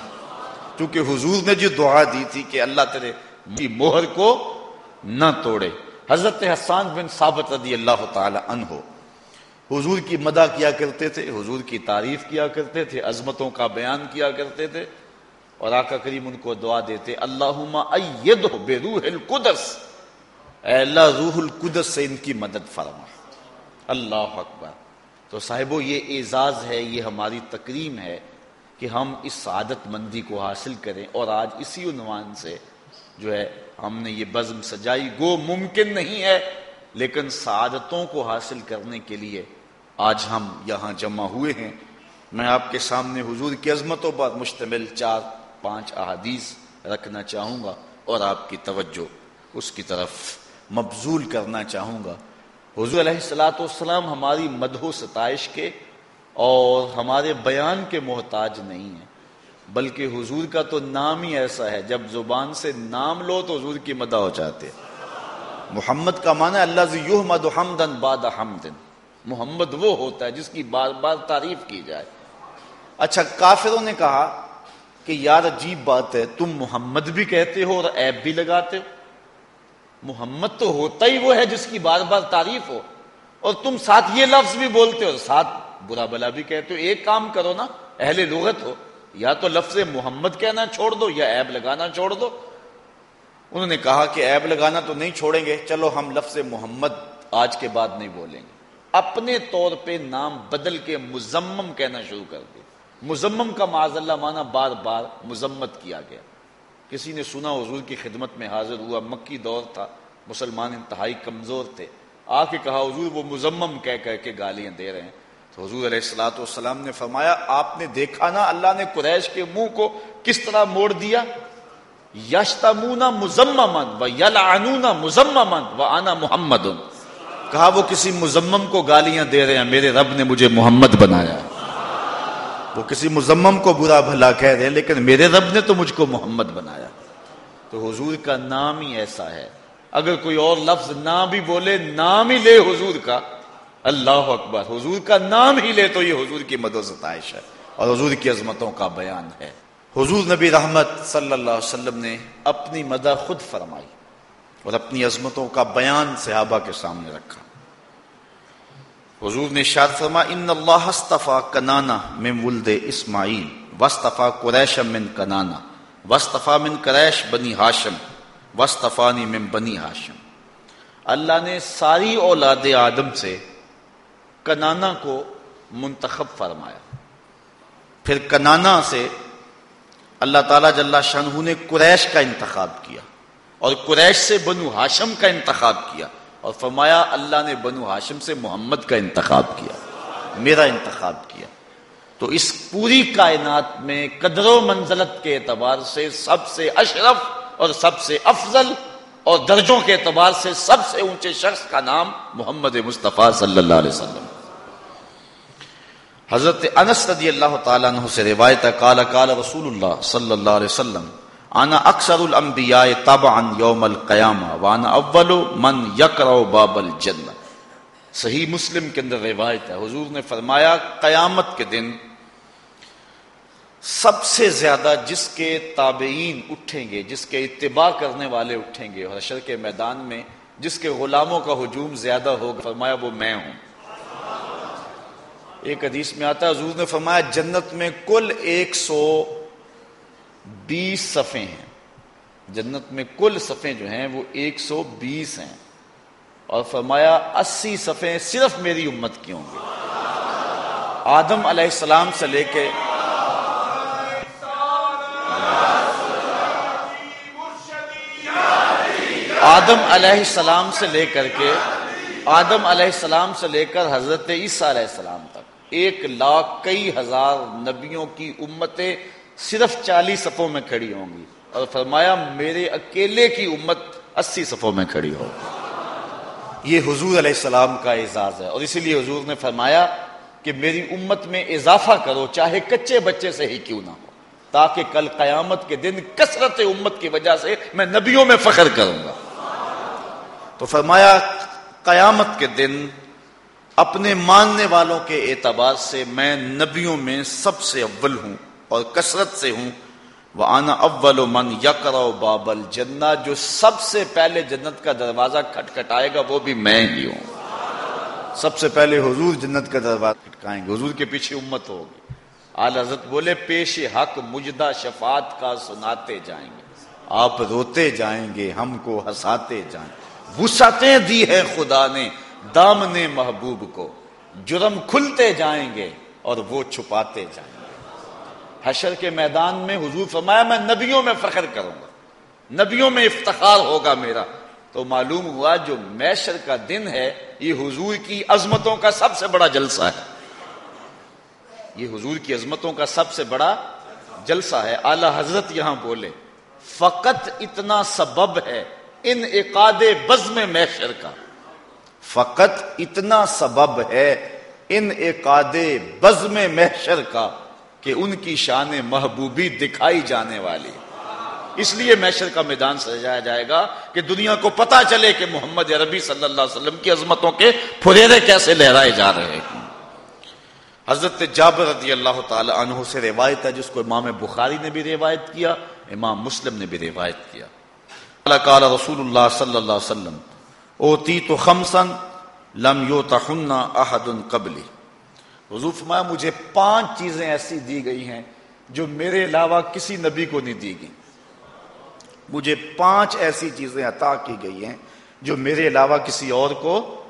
Speaker 1: کیونکہ حضور نے جو دعا دی تھی کہ اللہ تیرے مہر کو نہ توڑے. حضرت حسان بن ثابت رضی اللہ تعالی عنہ حضور کی مدہ کیا کرتے تھے، حضور کی تعریف کیا کرتے تھے، عظمتوں کا بیان کیا کرتے تھے اور آقا کریم ان کو دعا دیتے، اللہم ایدہ بے روح القدس. اے اللہ، روح القدس سے ان کی مدد فرما۔ اللہ اکبر۔ تو صاحبو، یہ اعزاز ہے، یہ ہماری تکریم ہے کہ ہم اس سعادت مندی کو حاصل کریں اور آج اسی عنوان سے جو ہے ہم نے یہ بزم سجائی، گو ممکن نہیں ہے، لیکن سعادتوں کو حاصل کرنے کے لیے آج ہم یہاں جمع ہوئے ہیں۔ میں آپ کے سامنے حضور کی عظمتوں پر مشتمل چار، پانچ احادیث رکھنا چاہوں گا اور آپ کی توجہ اس کی طرف مبزول کرنا چاہوں گا۔ حضور علیہ السلاۃ والسلام ہماری مدح و ستائش کے اور ہمارے بیان کے محتاج نہیں ہیں۔ بلکہ حضور کا تو نام ہی ایسا ہے، جب زبان سے نام لو تو حضور کی مدہ ہو جاتے محمد کا معنی اللہ یحمد حمدن بعد حمدن۔ محمد وہ ہوتا ہے جس کی بار بار تعریف کی جائے۔ اچھا کافروں نے کہا کہ یار عجیب بات ہے، تم محمد بھی کہتے ہو اور ایب بھی لگاتے ہو۔ محمد تو ہوتا ہی وہ ہے جس کی بار بار تعریف ہو۔ اور تم ساتھ یہ لفظ بھی بولتے ہو، ساتھ برا بلا بھی کہتے ہو۔ ایک کام کرو نا، اہل لغت ہو۔ یا تو لفظ محمد کہنا چھوڑ دو یا ایب لگانا چھوڑ دو۔ انہوں نے کہا کہ ایب لگانا تو نہیں چھوڑیں گے، چلو ہم لفظ محمد آج کے بعد نہیں بولیں گے۔ اپنے طور پہ نام بدل کے مزمم کہنا شروع کر دیا مزمم کا معذ اللہ مانا بار بار مذمت کیا گیا۔ کسی نے سنا حضور کی خدمت میں حاضر ہوا، مکی دور تھا، مسلمان انتہائی کمزور تھے۔ آ کے کہا، حضور وہ مزمم کہہ کہہ کے گالیاں دے رہے ہیں۔ تو حضور علیہ السلاۃ والسلام نے فرمایا، آپ نے دیکھا نا اللہ نے قریش کے منہ کو کس طرح موڑ دیا؟ یشتمونا مزممن و یلعنونا مزممن و آنا محمد کہا، وہ کسی مزمم کو گالیاں دے رہے ہیں، میرے رب نے مجھے محمد بنایا۔ وہ کسی مزمم کو برا بھلا کہہ رہے ہیں، لیکن میرے رب نے تو مجھ کو محمد بنایا۔ تو حضور کا نام ہی ایسا ہے۔ اگر کوئی اور لفظ نہ بھی بولے، نام ہی لے حضور کا۔ اللہ اکبر، حضور کا نام ہی لے تو یہ حضور کی مد و ستائش ہے اور حضور کی عظمتوں کا بیان ہے۔ حضور نبی رحمت صلی اللہ علیہ وسلم نے اپنی مدہ خود فرمائی اور اپنی عظمتوں کا بیان صحابہ کے سامنے رکھا۔ حضور نے شاد فرما ان اللہ استفا کنانا من ولد اسماعیل وصطفا قریش من کنانا وصطفا من قریش بنی ہاشم وصطفانی من بنی ہاشم۔ اللہ نے ساری اولاد آدم سے کنانا کو منتخب فرمایا۔ پھر کنانا سے اللہ تعالیٰ جل شاہ نے قریش کا انتخاب کیا اور قریش سے بنو ہاشم کا انتخاب کیا اور فرمایا اللہ نے بنو ہاشم سے محمد کا انتخاب کیا، میرا انتخاب کیا۔ تو اس پوری کائنات میں قدر و منزلت کے اعتبار سے سب سے اشرف اور سب سے افضل اور درجوں کے اعتبار سے سب سے اونچے شخص کا نام محمد مصطفیٰ صلی اللہ علیہ وسلم۔ حضرت انس رضی اللہ تعالیٰ عنہ سے روایت کال کال رسول اللہ صلی اللہ علیہ وسلم، انا اکثر الانبیاء تبعا یوم القیامہ، وانا اول من یقرأ باب الجنہ. صحیح مسلم کے اندر روایت ہے، حضور نے فرمایا، قیامت کے دن سب سے زیادہ جس کے تابعین اٹھیں گے، جس کے اتباع کرنے والے اٹھیں گے، اور حشر کے میدان میں جس کے غلاموں کا ہجوم زیادہ ہوگا، فرمایا، وہ میں ہوں. ایک حدیث میں آتا ہے، حضور نے فرمایا، جنت میں کل ایک سو بیس صفے ہیں۔ جنت میں کل صفے جو ہیں، وہ ایک سو بیس ہیں۔ اور فرمایا، اسی صفے صرف میری امت کی ہوں گے آدم علیہ السلام سے لے کے آدم علیہ السلام سے لے کر کے، آدم علیہ السلام سے لے کر حضرت عیسیٰ علیہ السلام تک۔ ایک لاکھ کئی ہزار نبیوں کی امتیں صرف چالیس صفوں میں کھڑی ہوں گی۔ اور فرمایا، میرے اکیلے کی امت اسی صفوں میں کھڑی ہو۔ یہ حضور علیہ السلام کا اعزاز ہے۔ اور اسی لیے حضور نے فرمایا کہ میری امت میں اضافہ کرو، چاہے کچے بچے سے ہی کیوں نہ ہو، تاکہ کل قیامت کے دن کثرت امت کی وجہ سے میں نبیوں میں فخر کروں گا۔ تو فرمایا، قیامت کے دن اپنے ماننے والوں کے اعتبار سے میں نبیوں میں سب سے اول ہوں اور کثرت سے ہوں۔ وہ آنا اول و من یکر بابل جنا جو سب سے پہلے جنت کا دروازہ کھٹکھٹائے گا، وہ بھی میں ہی ہوں۔ سب سے پہلے حضور جنت کا دروازہ کھٹکائیں گے، حضور کے پیچھے امت ہوگی۔ آل حضرت بولے، پیش حق، مجدہ شفاعت کا سناتے جائیں گے۔ آپ روتے جائیں گے، ہم کو ہنساتے جائیں۔ وسعتیں دی ہے خدا نے۔ دامن محبوب کو جرم کھلتے جائیں گے اور وہ چھپاتے جائیں گے۔ حشر کے میدان میں حضور فرمایا، میں نبیوں میں فخر کروں گا، نبیوں میں افتخار ہوگا میرا۔ تو معلوم ہوا جو میشر کا دن ہے، یہ حضور کی عظمتوں کا سب سے بڑا جلسہ ہے۔ یہ حضور کی عظمتوں کا سب سے بڑا جلسہ ہے۔ اعلی حضرت یہاں بولے فقط اتنا سبب ہے ان اقاد بزم میشر کا۔ فقط اتنا سبب ہے ان اقاد بزم محشر کا کہ ان کی شان محبوبی دکھائی جانے والی۔ اس لیے محشر کا میدان سجایا جائے گا کہ دنیا کو پتا چلے کہ محمد عربی صلی اللہ علیہ وسلم کی عظمتوں کے پھریرے کیسے لہرائے جا رہے ہیں۔ حضرت جابر رضی اللہ تعالی عنہ سے روایت ہے، جس کو امام بخاری نے بھی روایت کیا، امام مسلم نے بھی روایت کیا۔ اللہ قال رسول اللہ صلی اللہ علیہ وسلم اوتی تو خمسن لم یو تخنا احد قبلی۔ حضور فرمایا، مجھے پانچ چیزیں ایسی دی گئی ہیں جو میرے علاوہ کسی نبی کو نہیں دی گئی۔ مجھے پانچ ایسی چیزیں عطا کی گئی ہیں جو میرے علاوہ کسی اور کو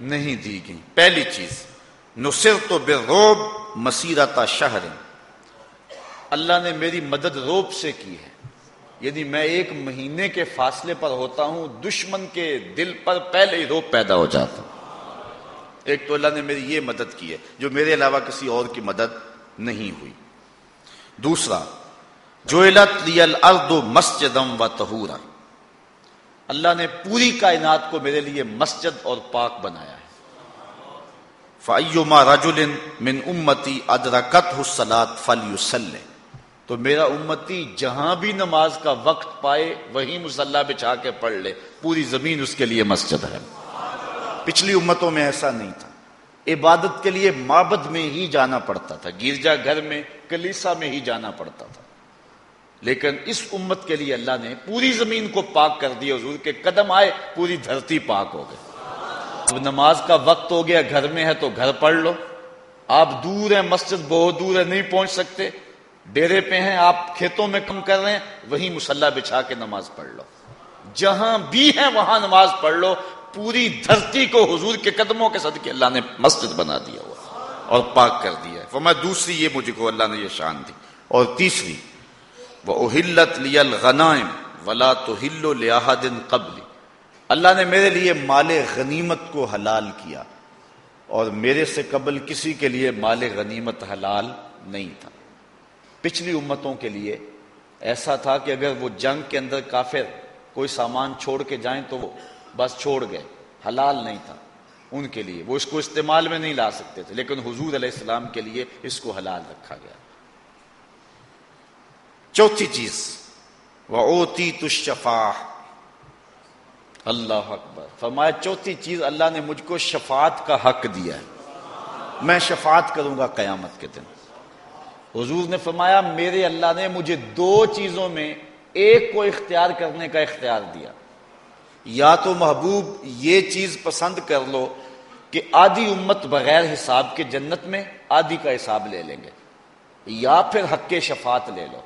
Speaker 1: نہیں دی گئی۔ پہلی چیز نصر تو بے روب مسیرت شہر۔ اللہ نے میری مدد روب سے کی ہے۔ یعنی میں ایک مہینے کے فاصلے پر ہوتا ہوں، دشمن کے دل پر پہلے ہی روب پیدا ہو جاتا ہوں۔ ایک تو اللہ نے میری یہ مدد کی ہے، جو میرے علاوہ کسی اور کی مدد نہیں ہوئی۔ دوسرا جو مسجدم و تہورا اللہ نے پوری کائنات کو میرے لیے مسجد اور پاک بنایا ہے۔ فعیما رجول من امتی ادرکت حسلات فل تو میرا امتی جہاں بھی نماز کا وقت پائے وہی مسلح بچھا کے پڑھ لے۔ پوری زمین اس کے لیے مسجد ہے۔ پچھلی امتوں میں ایسا نہیں تھا۔ عبادت کے لیے معبد میں ہی جانا پڑتا تھا۔ گرجا گھر میں، کلیسا میں ہی جانا پڑتا تھا۔ لیکن اس امت کے لیے اللہ نے پوری زمین کو پاک کر دیا حضور کے قدم آئے، پوری دھرتی پاک ہو گئی۔ اب نماز کا وقت ہو گیا، گھر میں ہے تو گھر پڑھ لو۔ آپ دور ہیں، مسجد بہت دور ہے، نہیں پہنچ سکتے۔ ڈیرے پہ ہیں، آپ کھیتوں میں کم کر رہے ہیں، وہی مسلح بچھا کے نماز پڑھ لو۔ جہاں بھی ہیں، وہاں نماز پڑھ لو۔ پوری دھرتی کو حضور کے قدموں کے صدقے اللہ نے مسجد بنا دیا ہوا اور پاک کر دیا ہے۔ میں دوسری یہ مجھے کو اللہ نے یہ شان دی۔ اور تیسری وہ اہلت لی غنائم ولا تو ہلو دن قبل۔ اللہ نے میرے لیے مال غنیمت کو حلال کیا اور میرے سے قبل کسی کے لیے مال غنیمت حلال نہیں تھا۔ پچھلی امتوں کے لیے ایسا تھا کہ اگر وہ جنگ کے اندر کافر کوئی سامان چھوڑ کے جائیں تو وہ بس چھوڑ گئے، حلال نہیں تھا ان کے لیے۔ وہ اس کو استعمال میں نہیں لا سکتے تھے، لیکن حضور علیہ السلام کے لیے اس کو حلال رکھا گیا۔ چوتھی چیز وہ اوتی تشفا اللہ اکبر۔ فرمایا، چوتھی چیز، اللہ نے مجھ کو شفاعت کا حق دیا ہے۔ میں شفاعت کروں گا قیامت کے دن۔ حضور نے فرمایا، میرے اللہ نے مجھے دو چیزوں میں ایک کو اختیار کرنے کا اختیار دیا۔ یا تو محبوب یہ چیز پسند کر لو کہ آدھی امت بغیر حساب کے جنت میں آدھی کا حساب لے لیں گے، یا پھر حق کے شفاعت لے لو۔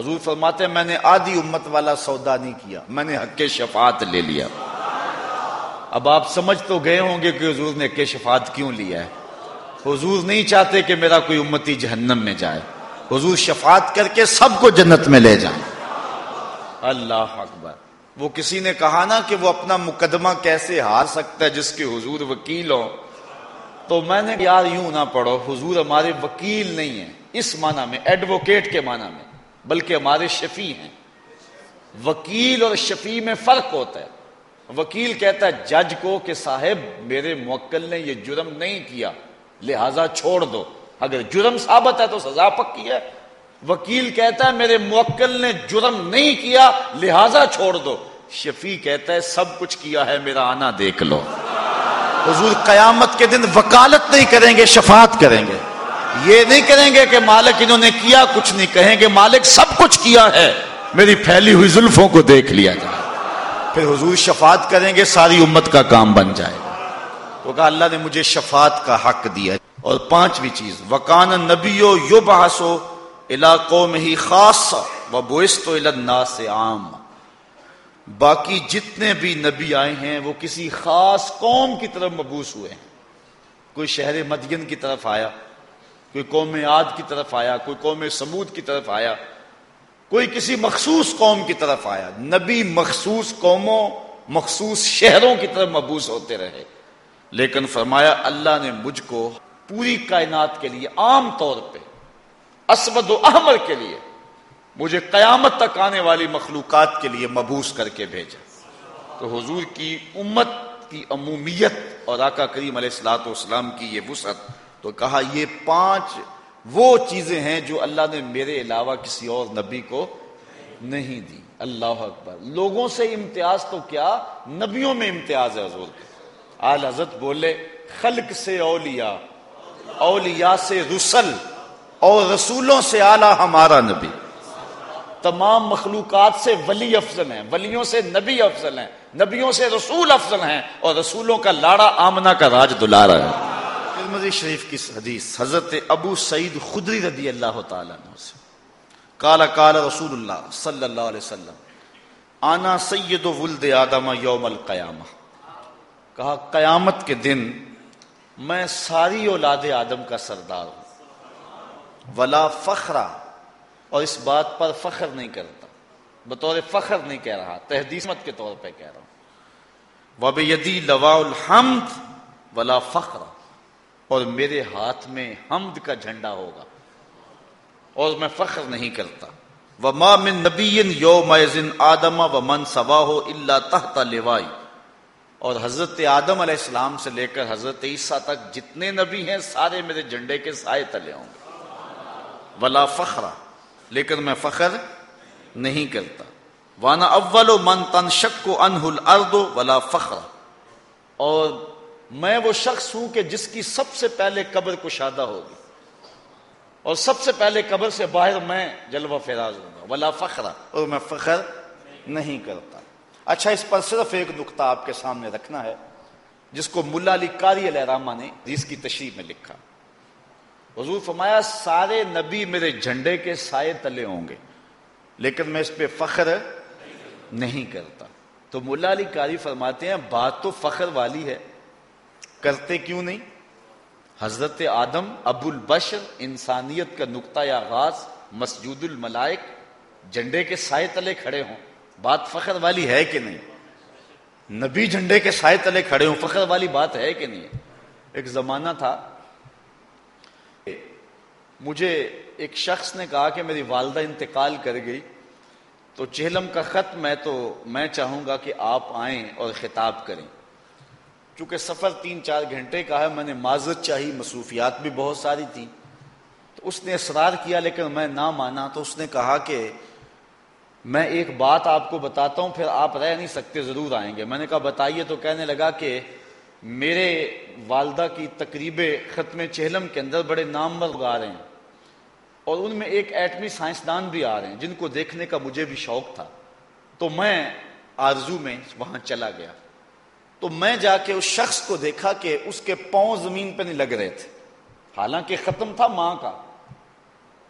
Speaker 1: حضور فرماتے، میں نے آدھی امت والا سودا نہیں کیا، میں نے حق کے شفاعت لے لیا۔ اب آپ سمجھ تو گئے ہوں گے کہ حضور نے حق شفاعت کیوں لیا ہے۔ حضور نہیں چاہتے کہ میرا کوئی امتی جہنم میں جائے۔ حضور شفاعت کر کے سب کو جنت میں لے جائیں۔ اللہ اکبر۔ وہ کسی نے کہا نا کہ وہ اپنا مقدمہ کیسے ہار سکتا ہے جس کے حضور وکیل ہو
Speaker 2: تو میں نے یار یوں نہ پڑھو، حضور ہمارے وکیل نہیں ہیں۔ اس معنی میں ایڈوکیٹ کے معنی میں، بلکہ ہمارے شفیع ہیں۔ وکیل اور شفیع میں فرق ہوتا ہے۔ وکیل کہتا ہے، جج کو کہ صاحب، میرے موکل نے یہ جرم نہیں کیا۔ لہذا چھوڑ دو۔ اگر جرم ثابت ہے تو سزا پکی ہے۔ وکیل کہتا ہے، میرے موکل نے جرم نہیں کیا، لہذا چھوڑ دو۔ شفیع کہتا ہے، سب کچھ کیا ہے، میرا آنا دیکھ لو۔ حضور قیامت کے دن وکالت نہیں کریں گے، شفاعت کریں گے۔ یہ نہیں کریں گے کہ مالک انہوں نے کیا، کچھ نہیں کہیں گے۔ مالک سب کچھ کیا ہے۔ میری پھیلی ہوئی زلفوں کو دیکھ لیا جائے۔ پھر حضور شفاعت کریں گے، ساری امت کا کام بن جائے۔ گا تو کہا اللہ نے مجھے شفاعت کا حق دیا اور پانچویں چیز، وکان نبیو یو بحثو علاقوں میں ہی خاص و بوئس تو سے عام باقی جتنے بھی نبی آئے ہیں، وہ کسی خاص قوم کی طرف مبوس ہوئے ہیں۔ کوئی شہر مدین کی طرف آیا، کوئی قوم عاد کی طرف آیا، کوئی قوم سمود کی طرف آیا، کوئی کسی مخصوص قوم کی طرف آیا۔ نبی مخصوص قوموں، مخصوص شہروں کی طرف مبوس ہوتے رہے۔ لیکن فرمایا اللہ نے مجھ کو پوری کائنات کے لیے عام طور پہ، اسود و احمر کے لیے، مجھے قیامت تک آنے والی مخلوقات کے لیے مبوس کر کے بھیجا۔ تو حضور کی امت کی عمومیت اور آقا کریم علیہ السلاۃ والسلام کی یہ وسعت تو کہا، یہ پانچ وہ چیزیں ہیں جو اللہ نے میرے علاوہ کسی اور نبی کو نہیں دی۔ اللہ اکبر۔ لوگوں سے امتیاز تو کیا؟ نبیوں میں امتیاز ہے حضور کے۔ آل حضرت بولے، خلق سے اولیاء اولیاء سے رسل، اور رسولوں سے اعلیٰ ہمارا نبی۔ تمام مخلوقات سے ولی افضل ہیں، ولیوں سے نبی افضل ہیں، نبیوں سے رسول افضل ہیں، اور رسولوں کا لاڑا آمنا کا راج دلارا ہے۔ شریف کی حدیث، حضرت ابو سعید خدری رضی اللہ تعالیٰ سے۔ کالا کالا رسول اللہ صلی اللہ علیہ وسلم، آنا سید ولد آدم یوم القیامہ کہا، قیامت کے دن میں ساری اولاد آدم کا سردار ہوں۔ ولا فخرا اور اس بات پر فخر نہیں کرتا۔ بطور فخر نہیں کہہ رہا تحدیثمت کے طور پہ کہہ رہا ہوں۔ وب یدی لوا الحمد ولا فخر، اور میرے ہاتھ میں حمد کا جھنڈا ہوگا۔ اور میں فخر نہیں کرتا۔ وہ ماں من نبی یوم آدم و من سوا ہو اللہ تحت لوائی اور حضرت آدم علیہ السلام سے لے کر حضرت عیسیٰ تک جتنے نبی ہیں سارے میرے جھنڈے کے سائے تلے ہوں گے۔ ولا فخرہ لیکن میں فخر نہیں کرتا۔ وانا اول و من تن شک کو انہل اردو ولا فخر۔ اور میں وہ شخص ہوں کہ جس کی سب سے پہلے قبر کشادہ ہوگی۔ اور سب سے پہلے قبر سے باہر میں جلوہ فراز ہوں گا۔ ولا فخر، اور میں فخر نہیں کرتا۔ اچھا اس پر صرف ایک نقطہ آپ کے سامنے رکھنا ہے، جس کو ملا علی کاری علیہ رامہ نے جس کی تشریح میں لکھا۔ حضور فرمایا، سارے نبی میرے جھنڈے کے سائے تلے ہوں گے، لیکن میں اس پہ فخر نہیں کرتا۔ تو ملا علی کاری فرماتے ہیں، بات تو فخر والی ہے، کرتے کیوں نہیں؟ حضرت آدم، ابو البشر، انسانیت کا نقطۂ آغاز مسجود الملائک، جھنڈے کے سائے تلے کھڑے ہوں۔ بات فخر والی ہے کہ نہیں؟ نبی جھنڈے کے سائے تلے کھڑے ہوں، فخر والی بات ہے کہ نہیں؟ ایک زمانہ تھا، مجھے ایک شخص نے کہا کہ میری والدہ انتقال کر گئی، تو چہلم کا خط میں تو میں چاہوں گا کہ آپ آئیں اور خطاب کریں۔ چونکہ سفر تین چار گھنٹے کا ہے، میں نے معذرت چاہی، مصروفیات بھی بہت ساری تھیں۔ تو اس نے اصرار کیا، لیکن میں نہ مانا، تو اس نے کہا کہ میں ایک بات آپ کو بتاتا ہوں، پھر آپ رہ نہیں سکتے، ضرور آئیں گے۔ میں نے کہا، بتائیے تو کہنے لگا کہ میرے والدہ کی تقریب ختم چہلم کے اندر بڑے نام آ رہے ہیں۔ اور ان میں ایک ایٹمی سائنسدان بھی آ رہے ہیں، جن کو دیکھنے کا مجھے بھی شوق تھا۔ تو میں آرزو میں وہاں چلا گیا۔ تو میں جا کے اس شخص کو دیکھا کہ اس کے پاؤں زمین پہ نہیں لگ رہے تھے۔ حالانکہ ختم تھا ماں کا۔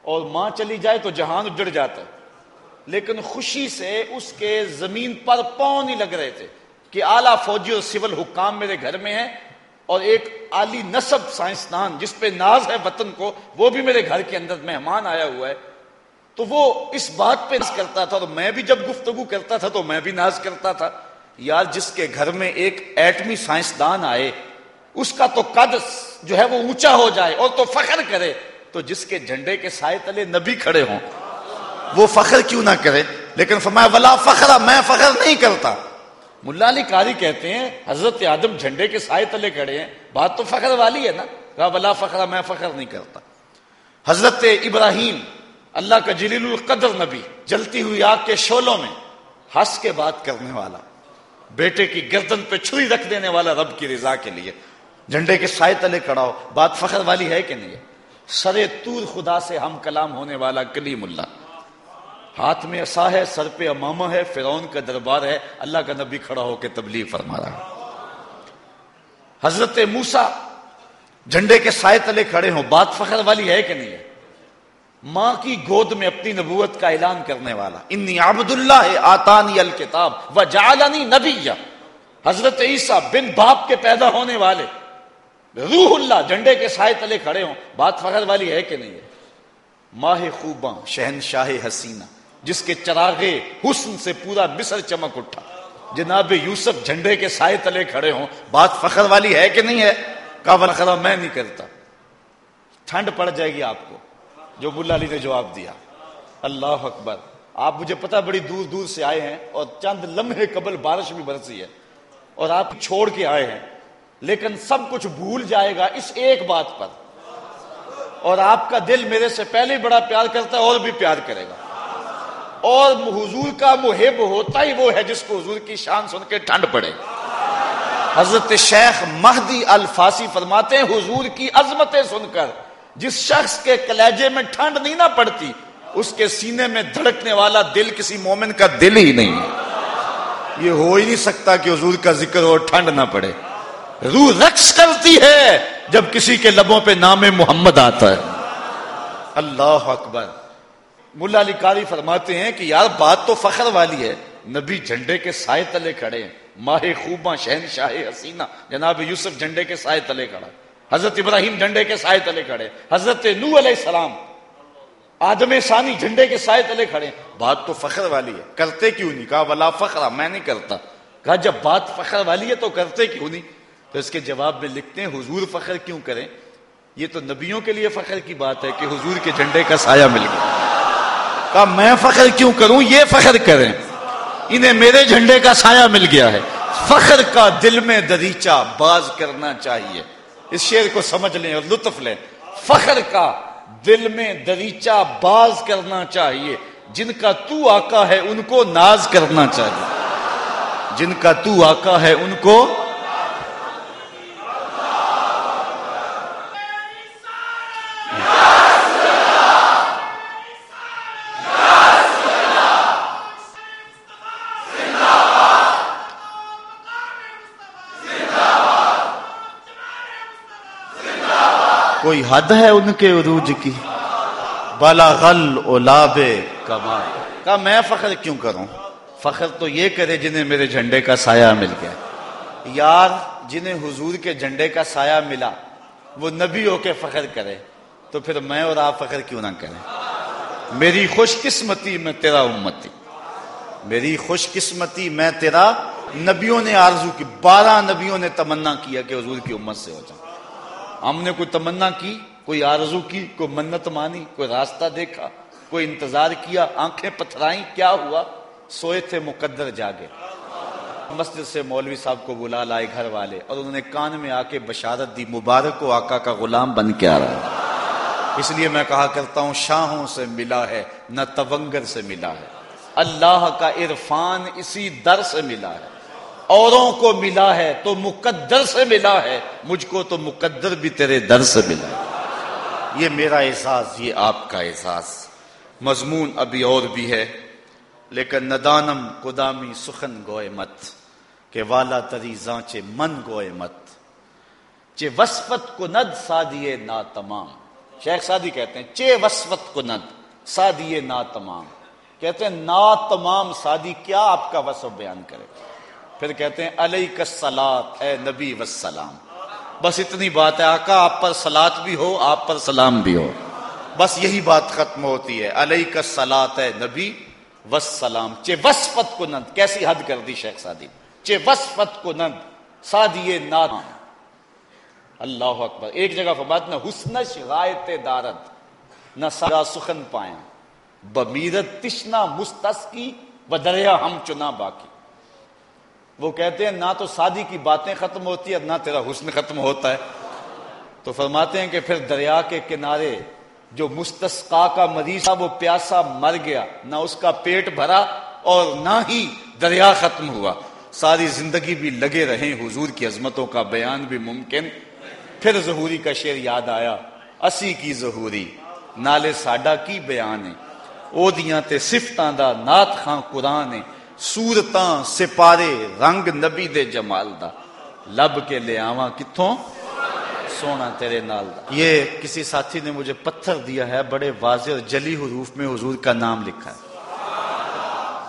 Speaker 2: اور ماں چلی جائے تو جہان اجڑ جاتا ہے۔ لیکن خوشی سے اس کے زمین پر پاؤں نہیں لگ رہے تھے کہ اعلیٰ فوجی اور سول حکام میرے گھر میں ہیں اور ایک عالی نصب سائنسدان جس پہ ناز ہے وطن کو، وہ بھی میرے گھر کے اندر مہمان آیا ہوا ہے۔ تو وہ اس بات پہ ناز کرتا تھا تو میں بھی جب گفتگو کرتا تھا تو میں بھی ناز کرتا تھا۔ یار، جس کے گھر میں ایک ایٹمی سائنسدان آئے، اس کا تو قد جو ہے وہ اونچا ہو جائے اور تو فخر کرے۔ تو جس کے جھنڈے کے سائے تلے نبی کھڑے ہوں۔ وہ فخر کیوں نہ کرے؟ لیکن فرمایا، ولا فخر، میں فخر نہیں کرتا۔ ملا علی کاری کہتے ہیں، حضرت آدم جھنڈے کے سائے تلے کھڑے ہیں۔ بات تو فخر والی ہے نا؟ کہا، ولا فخر، میں فخر نہیں کرتا۔ حضرت ابراہیم، اللہ کا جلیل القدر نبی، جلتی ہوئی آگ کے شولوں میں ہنس کے بات کرنے والا، بیٹے کی گردن پہ چھری رکھ دینے والا رب کی رضا کے لیے جھنڈے کے سائے تلے کھڑا ہو۔ بات فخر والی ہے کہ نہیں؟ ہے سرے تور خدا سے ہم کلام ہونے والا کلیم اللہ۔ ہاتھ میں اصا ہے، سر پہ امامہ ہے، فرعون کا دربار ہے۔ اللہ کا نبی کھڑا ہو کے تبلیغ فرما رہا ہے۔ حضرت موسا جھنڈے کے سائے تلے کھڑے ہوں۔ بات فخر والی ہے کہ نہیں ہے؟ ماں کی گود میں اپنی نبوت کا اعلان کرنے والا۔ انی عبد اللہ آتانی الکتاب و جعلنی نبی حضرت عیسیٰ بن باپ کے پیدا ہونے والے۔ روح اللہ جھنڈے کے سائے تلے کھڑے ہوں۔ بات فخر والی ہے کہ نہیں ہے؟ ماہ خوباں شہن شاہ حسینہ۔ جس کے چراغے حسن سے پورا مصر چمک اٹھا۔ جناب یوسف جھنڈے کے سائے تلے کھڑے ہوں۔ بات فخر والی ہے کہ نہیں ہے؟ کابل خرا میں نہیں کرتا۔ ٹھنڈ پڑ جائے گی آپ کو۔ جو ملا علی نے جواب دیا۔ اللہ اکبر۔ آپ مجھے پتا بڑی دور دور سے آئے ہیں اور چند لمحے قبل بارش بھی برسی ہے اور آپ چھوڑ کے آئے ہیں۔ لیکن سب کچھ بھول جائے گا اس ایک بات پر۔ اور آپ کا دل میرے سے پہلے بڑا پیار کرتا ہے اور بھی پیار کرے گا۔ اور حضور کا محب ہوتا ہی وہ ہے جس کو حضور کی شان سن کے ٹھنڈ پڑے۔ حضرت شیخ مہدی الفاسی فرماتے ہیں، حضور کی عظمتیں سن کر جس شخص کے کلیجے میں ٹھنڈ نہیں نہ پڑتی، اس کے سینے میں دھڑکنے والا دل کسی مومن کا دل ہی نہیں۔ یہ ہو ہی نہیں سکتا کہ حضور کا ذکر ہو ٹھنڈ نہ پڑے۔ روح رقص کرتی ہے جب کسی کے لبوں پہ نام محمد آتا ہے۔ اللہ اکبر۔ ملا علی کاری فرماتے ہیں کہ یار بات تو فخر والی ہے۔ نبی جھنڈے کے سائے تلے کھڑے ہیں۔ ماہ خوباں شہن شاہ حسینہ۔ جناب یوسف جھنڈے کے سائے تلے کھڑا۔ حضرت ابراہیم جھنڈے کے سائے تلے کھڑے۔ حضرت نو علیہ السلام، آدم ثانی جھنڈے کے سائے تلے کھڑے بات تو فخر والی ہے۔ کرتے کیوں نہیں؟ کہا، ولا فخر، میں نہیں کرتا۔ کہا، جب بات فخر والی ہے تو کرتے کیوں نہیں؟ تو اس کے جواب میں لکھتے ہیں، حضور فخر کیوں کریں؟ یہ تو نبیوں کے لیے فخر کی بات ہے کہ حضور کے جھنڈے کا سایہ مل گیا۔ کہا، میں فخر کیوں کروں؟ یہ فخر کریں۔ انہیں میرے جھنڈے کا سایہ مل گیا ہے۔ فخر کا دل میں دریچہ باز کرنا چاہیے۔ اس شعر کو سمجھ لیں اور لطف لیں۔ فخر کا دل میں دریچہ باز کرنا چاہیے۔ جن کا تو آقا ہے ان کو ناز کرنا چاہیے۔ جن کا تو آقا ہے ان کو کوئی حد ہے ان کے عروج کی؟ بالا غل اولاب کمال۔ کہا، میں فخر کیوں کروں؟ فخر تو یہ کرے جنہیں میرے جھنڈے کا سایہ مل گیا۔ یار، جنہیں حضور کے جھنڈے کا سایہ ملا، وہ نبی ہو کے فخر کرے۔ تو پھر میں اور آپ فخر کیوں نہ کریں؟ میری خوش قسمتی میں تیرا امتی۔ میری خوش قسمتی میں تیرا نبیوں نے آرزو کی، بارہ نبیوں نے تمنا کیا کہ حضور کی امت سے ہو جائے ہم نے کوئی تمنا کی، کوئی آرزو کی، کوئی منت مانی، کوئی راستہ دیکھا، کوئی انتظار کیا، آنکھیں پتھرائیں، کیا ہوا؟ سوئے تھے مقدر جاگے۔ مسجد سے مولوی صاحب کو بلا لائے گھر والے اور انہوں نے کان میں آ کے بشارت دی، مبارک و آقا کا غلام بن کے آ رہا ہے۔ اس لیے میں کہا کرتا ہوں، شاہوں سے ملا ہے، نہ تونگر سے ملا ہے۔ اللہ کا عرفان اسی در سے ملا ہے۔ اوروں کو ملا ہے تو مقدر سے ملا ہے، مجھ کو تو مقدر بھی تیرے در سے ملا ہے۔ یہ میرا احساس، یہ آپ کا احساس۔ مضمون ابھی اور بھی ہے، لیکن ندانم قدامی سخن گوئے مت، کہ والا تری زانچے من گوئے مت۔ چے وسفت کو ند، سادیے نا تمام شیخ سادی کہتے ہیں، چے وسفت کو ند، سادیے نا تمام کہتے ہیں نا تمام سادی کیا آپ کا وصف بیان کرے؟ پھر کہتے ہیں علیہ کسلات اے نبی وسلام بس اتنی بات ہے، آقا، آپ پر سلاد بھی ہو، آپ پر سلام بھی ہو۔ بس یہی بات ختم ہوتی ہے علیہ کسلات اے نبی وسلام چے وسفت کو نند، کیسی حد کر دی شیخ سادی؟ چے وسفت کو نند، سادی نام اللہ اکبر۔ ایک جگہ فرماتے نہ حسنش غایت دارت نہ سارا سخن پائیں۔ بمیرت تشنا مستسکی و دریا ہم چنا باقی۔ وہ کہتے ہیں، نہ تو شادی کی باتیں ختم ہوتی ہے نہ تیرا حسن ختم ہوتا ہے. تو فرماتے ہیں کہ پھر دریا کے کنارے جو مستسقا کا مریض تھا، وہ پیاسا مر گیا، نہ اس کا پیٹ بھرا اور نہ ہی دریا ختم ہوا۔ ساری زندگی بھی لگے رہے حضور کی عظمتوں کا بیان بھی ممکن۔ پھر ظہوری کا شعر یاد آیا، اسی کی ظہوری، نالے ساڈا کی بیان ہے۔ او دیاں تے صفتاں دا نات خاں قرآن ہے۔ سورتاں سپارے رنگ نبی دے جمال دا لب کے لے آواں کتھوں سونا تیرے نال دا یہ کسی ساتھی نے مجھے پتھر دیا ہے بڑے واضح اور جلی حروف میں حضور کا نام لکھا ہے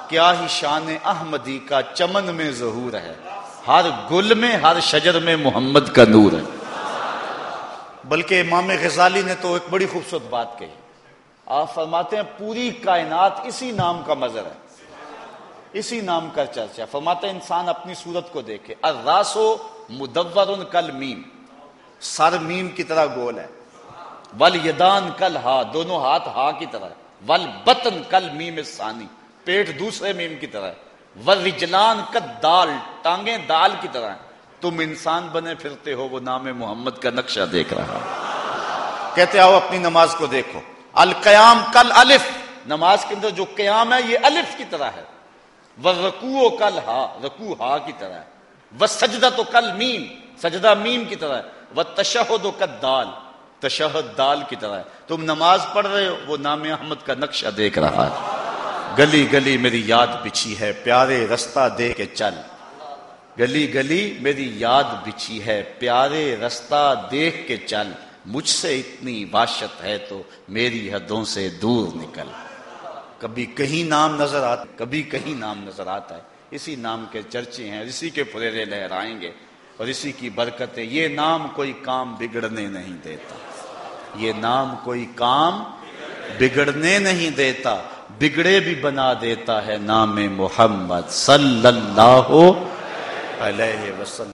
Speaker 2: کیا ہی شان احمدی کا چمن میں ظہور ہے ہر گل میں ہر شجر میں محمد کا نور ہے بلکہ امام غزالی نے تو ایک بڑی خوبصورت بات کہی آپ فرماتے ہیں پوری کائنات اسی نام کا مظہر ہے اسی نام کا چرچا فرماتے ہیں انسان اپنی صورت کو دیکھے۔ الراسو مدور کل میم۔ سر میم کی طرح گول ہے۔ ول یدان کل ہا، دونوں ہاتھ ہا کی طرح ول بطن کل میم ثانی۔ پیٹ دوسرے میم کی طرح ول رجلان کد دال، ٹانگیں دال کی طرح تم انسان بنے پھرتے ہو، وہ نام محمد کا نقشہ دیکھ رہا۔ کہتے آؤ، اپنی نماز کو دیکھو۔ القیام کل الف۔ نماز کے اندر جو قیام ہے، یہ الف کی طرح ہے۔ وہ رکو کل ہا رکو ہا کی طرح ہے۔ وہ سجدہ تو کل میم سجدہ میم کی طرح ہے۔ وہ تشہد و کل دال تشہد دال کی طرح ہے۔ تم نماز پڑھ رہے ہو، وہ نام احمد کا نقشہ دیکھ رہا ہے۔ گلی گلی میری یاد بچھی ہے، پیارے رستہ دے کے چل۔ گلی گلی میری یاد بچھی ہے، پیارے رستہ دیکھ کے چل۔ مجھ سے اتنی واشت ہے تو میری حدوں سے دور نکل۔ کبھی کہیں نام نظر آتا کبھی کہیں نام نظر آتا ہے۔ اسی نام کے چرچے ہیں، اسی کے پھریرے لہرائیں گے اور اسی کی برکتیں۔ یہ نام کوئی کام بگڑنے نہیں دیتا۔ یہ نام کوئی کام بگڑنے نہیں دیتا۔ بگڑے بھی بنا دیتا ہے نام محمد صلی اللہ علیہ وسلم۔